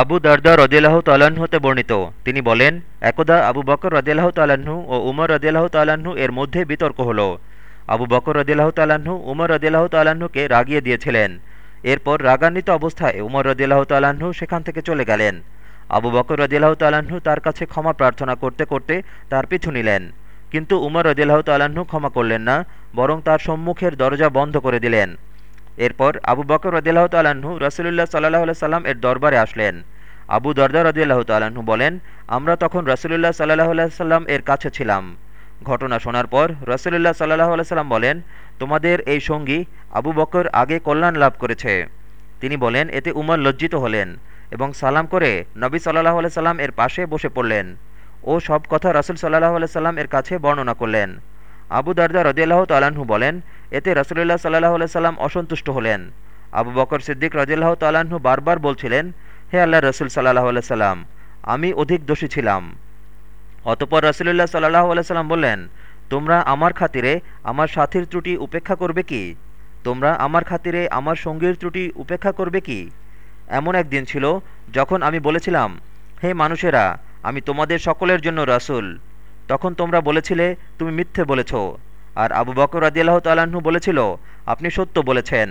আবু দারদা রদিয়াল্লাহ তাল্লাহ্ন হতে বর্ণিত। তিনি বলেন, একদা আবু বকর রদিয়াল্লাহ তাল্লাহ্ন ও উমর রদিয়াল্লাহ তাল্লাহ্ন এর মধ্যে বিতর্ক হল। আবু বকর রদিয়াল্লাহ তাল্লাহ্ন উমর রদিয়াল্লাহ তাল্লাহ্নকে রাগিয়ে দিয়েছিলেন। এরপর রাগান্বিত অবস্থায় উমর রদিয়াল্লাহ তাল্লাহ্ন সেখান থেকে চলে গেলেন। আবু বকর রদিয়াল্লাহ তাল্লাহ্ন তার কাছে ক্ষমা প্রার্থনা করতে করতে তার পিছু নিলেন। কিন্তু উমর রদিয়াল্লাহ তাল্লাহ্ন ক্ষমা করলেন না, বরং তার সম্মুখের দরজা বন্ধ করে দিলেন। এরপর আবু বকর রদিয়াল্লাহ তাল্লাহ্ন রসুল্লাহ সাল্লাহ সাল্লাম এর দরবারে আসলেন। আবু দরদা রদিয়াল্লাহ তাল্লাহ্ন বলেন, আমরা তখন রসুলুল্লাহ সাল্লাহ সাল্লাম এর কাছে ছিলাম। ঘটনা শোনার পর রসুলুল্লাহ সাল্লাহ সাল্লাম বলেন, তোমাদের এই সঙ্গী আবু বকর আগে কল্যাণ লাভ করেছে। তিনি বলেন, এতে উমর লজ্জিত হলেন এবং সালাম করে নবী সাল্লাহ সাল্লাম এর পাশে বসে পড়লেন ও সব কথা রসুল সাল্লাহ সাল্লাম এর কাছে বর্ণনা করলেন। আবু দারদা রদিয়াল্লাহ তালাহু বলেন এতে রসুল্লাহ সাল্লাহ সাল্লাম অসন্তুষ্ট হলেন। আবু বকর সিদ্দিক রদিয়াল্লাহ তালাহু বারবার বলছিলেন, হে আল্লাহ রসুল সাল্লাহ সাল্লাম আমি অধিক দোষী ছিলাম। অতপর রসুল্লাহ সাল্লাহ সাল্লাম বললেন, তোমরা আমার খাতিরে আমার সাথীর ত্রুটি উপেক্ষা করবে কি? তোমরা আমার খাতিরে আমার সঙ্গীর ত্রুটি উপেক্ষা করবে কি? এমন একদিন ছিল যখন আমি বলেছিলাম, হে মানুষেরা, আমি তোমাদের সকলের জন্য রাসুল। তখন তোমরা বলেছিলে, তুমি মিথ্যে বলেছ। আর আবু বকর রাজিয়াল্লাহ তাল্লাহ্ন বলেছিল আপনি সত্য বলেছেন।